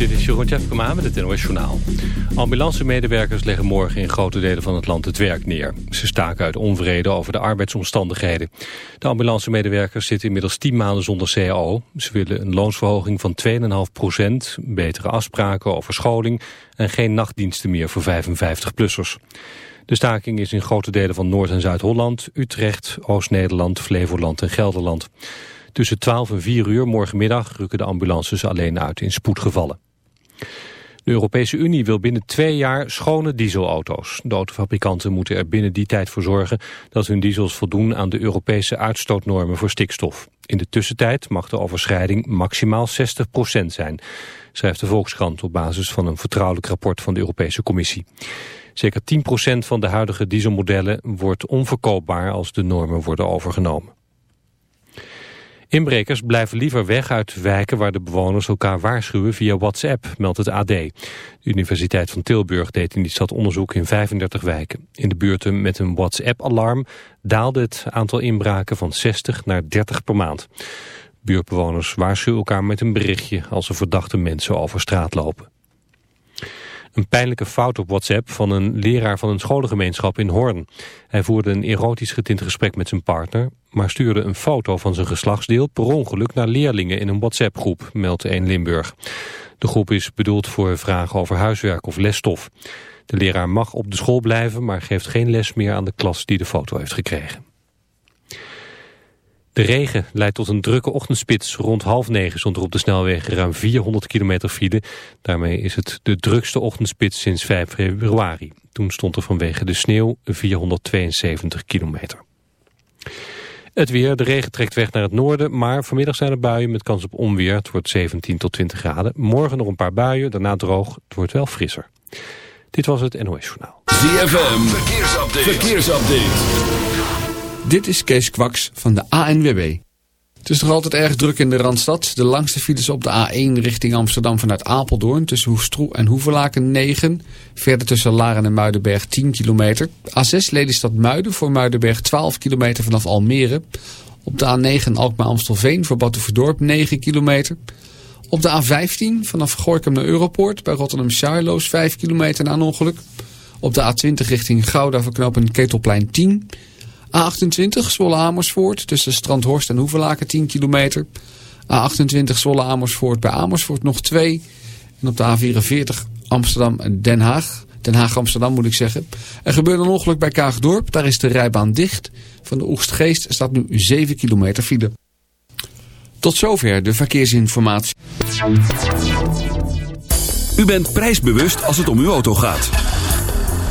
Dit is Jeroen Tjepkema met het NOS Journaal. Ambulancemedewerkers leggen morgen in grote delen van het land het werk neer. Ze staken uit onvrede over de arbeidsomstandigheden. De ambulancemedewerkers zitten inmiddels 10 maanden zonder CAO. Ze willen een loonsverhoging van 2,5 procent, betere afspraken over scholing... en geen nachtdiensten meer voor 55-plussers. De staking is in grote delen van Noord- en Zuid-Holland, Utrecht, Oost-Nederland, Flevoland en Gelderland. Tussen 12 en 4 uur morgenmiddag rukken de ambulances alleen uit in spoedgevallen. De Europese Unie wil binnen twee jaar schone dieselauto's. De autofabrikanten moeten er binnen die tijd voor zorgen dat hun diesels voldoen aan de Europese uitstootnormen voor stikstof. In de tussentijd mag de overschrijding maximaal 60% zijn, schrijft de Volkskrant op basis van een vertrouwelijk rapport van de Europese Commissie. Zeker 10% van de huidige dieselmodellen wordt onverkoopbaar als de normen worden overgenomen. Inbrekers blijven liever weg uit wijken waar de bewoners elkaar waarschuwen via WhatsApp, meldt het AD. De Universiteit van Tilburg deed in die stad onderzoek in 35 wijken. In de buurten met een WhatsApp-alarm daalde het aantal inbraken van 60 naar 30 per maand. Buurtbewoners waarschuwen elkaar met een berichtje als er verdachte mensen over straat lopen. Een pijnlijke fout op WhatsApp van een leraar van een scholengemeenschap in Hoorn. Hij voerde een erotisch getint gesprek met zijn partner, maar stuurde een foto van zijn geslachtsdeel per ongeluk naar leerlingen in een WhatsApp-groep, meldt 1 Limburg. De groep is bedoeld voor vragen over huiswerk of lesstof. De leraar mag op de school blijven, maar geeft geen les meer aan de klas die de foto heeft gekregen. De regen leidt tot een drukke ochtendspits. Rond half negen stond er op de snelweg ruim 400 kilometer file. Daarmee is het de drukste ochtendspits sinds 5 februari. Toen stond er vanwege de sneeuw 472 kilometer. Het weer, de regen trekt weg naar het noorden, maar vanmiddag zijn er buien met kans op onweer. Het wordt 17 tot 20 graden. Morgen nog een paar buien, daarna droog. Het wordt wel frisser. Dit was het NOS Journaal. ZFM, verkeersupdate. verkeersupdate. Dit is Kees Kwaks van de ANWB. Het is nog altijd erg druk in de Randstad. De langste files op de A1 richting Amsterdam vanuit Apeldoorn... tussen Hoefstroe en Hoevelaken 9. Verder tussen Laren en Muidenberg 10 kilometer. A6 Lelystad Muiden voor Muidenberg 12 kilometer vanaf Almere. Op de A9 Alkmaar-Amstelveen voor Batuverdorp 9 kilometer. Op de A15 vanaf Gorkum naar Europoort bij Rotterdam-Charloes 5 kilometer na een ongeluk. Op de A20 richting Gouda verknopen Ketelplein 10 A28 Zwolle Amersfoort tussen Strandhorst en Hoevelaken 10 kilometer. A28 Zwolle Amersfoort bij Amersfoort nog 2. En op de A44 Amsterdam en Den Haag. Den Haag Amsterdam moet ik zeggen. Er gebeurde een ongeluk bij Kaagdorp. Daar is de rijbaan dicht. Van de Oegstgeest staat nu 7 kilometer file. Tot zover de verkeersinformatie. U bent prijsbewust als het om uw auto gaat.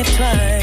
me twice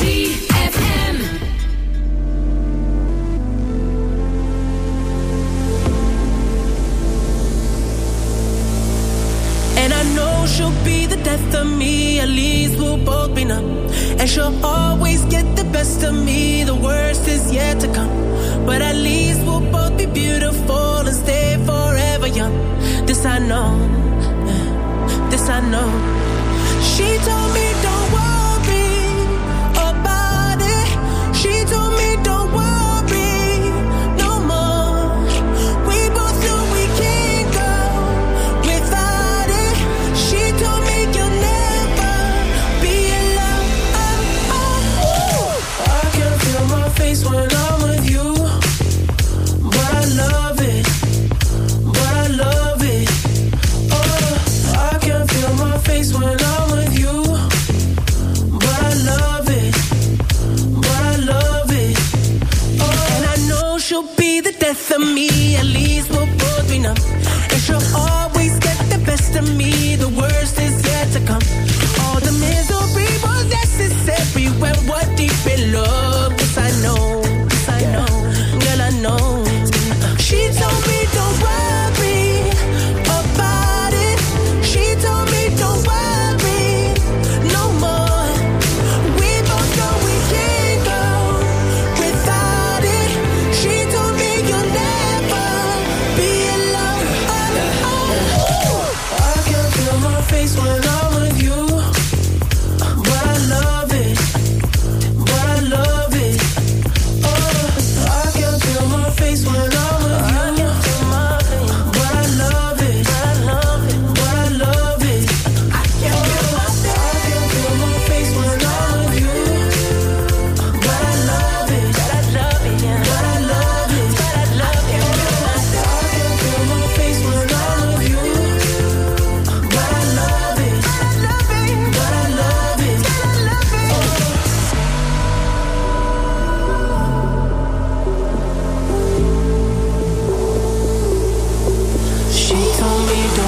And You don't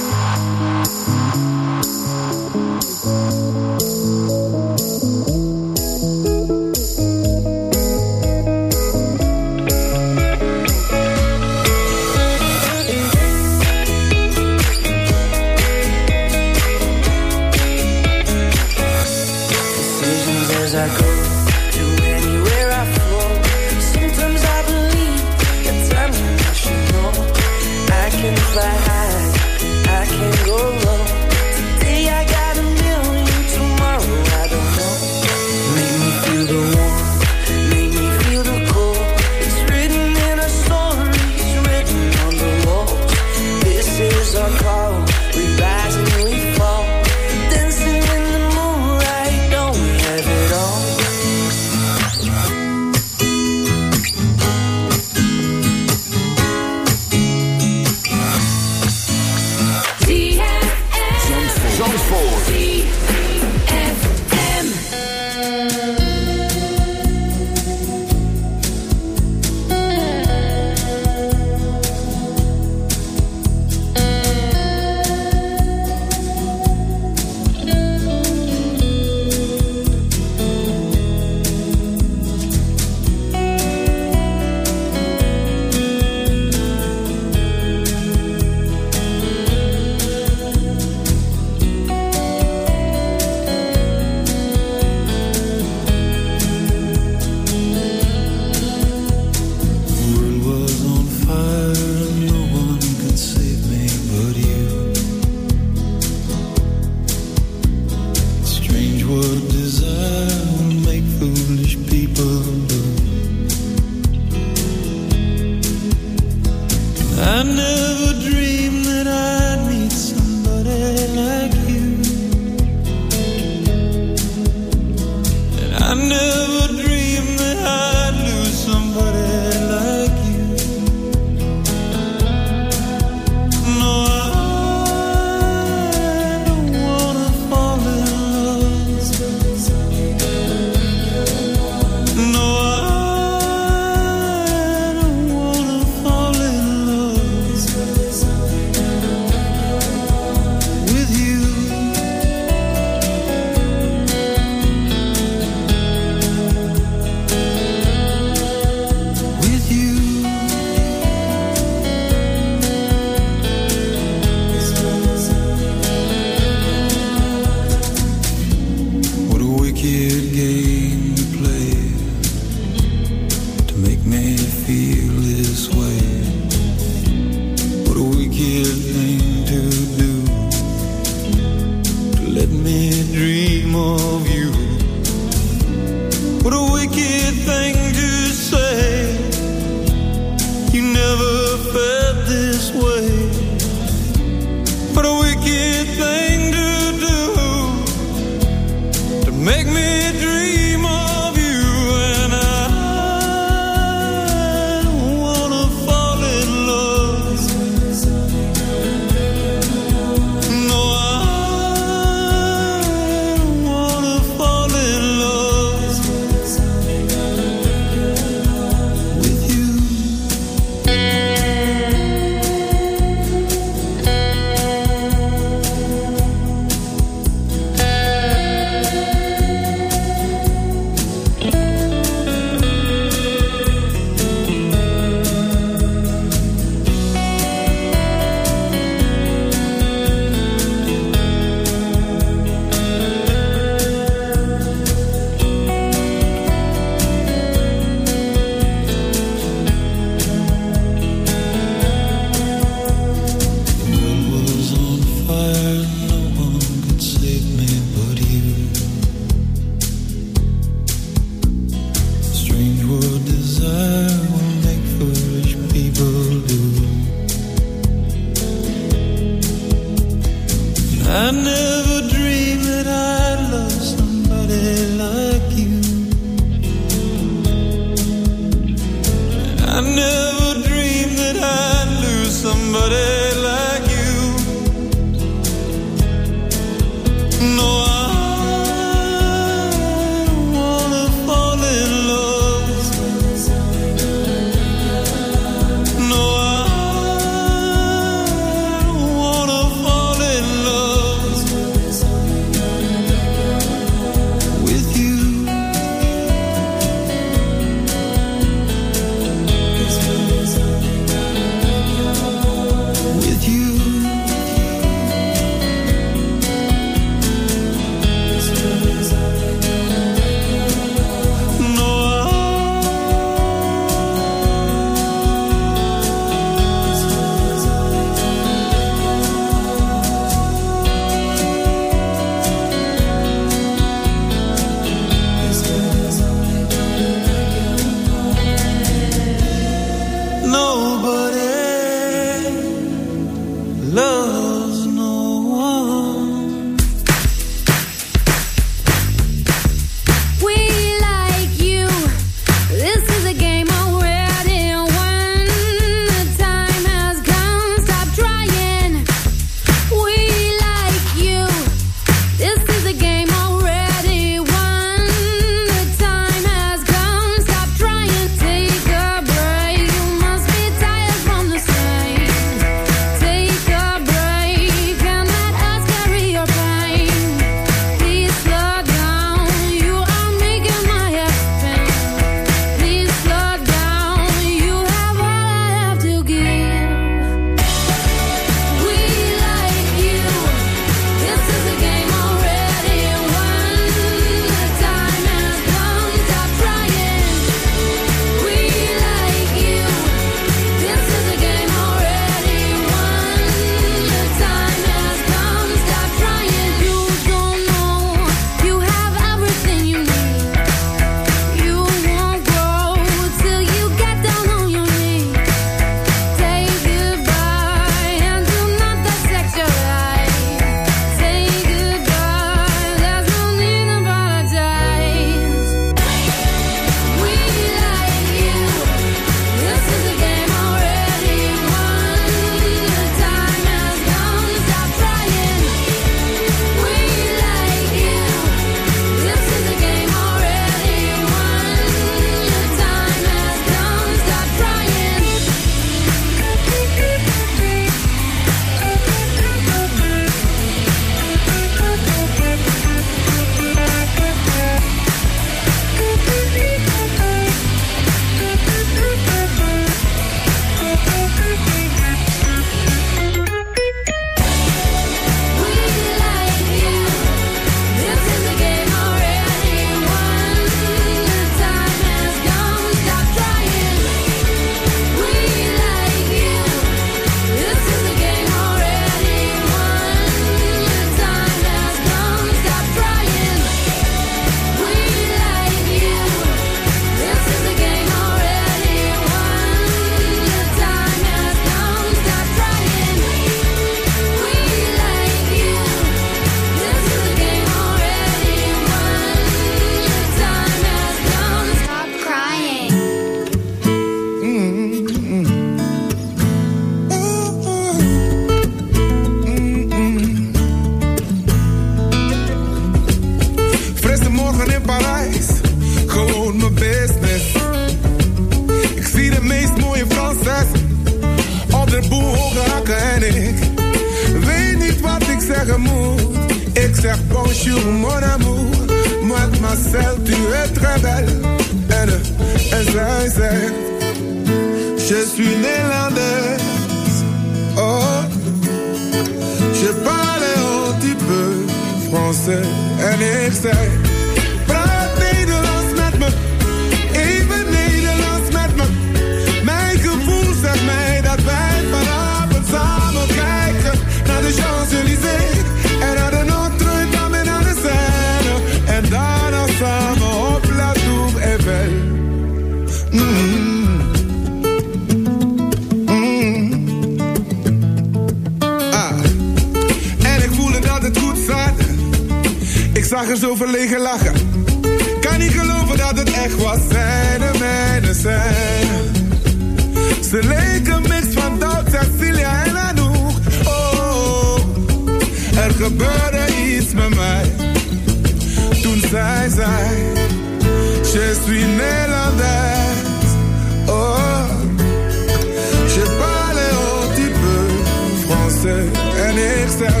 En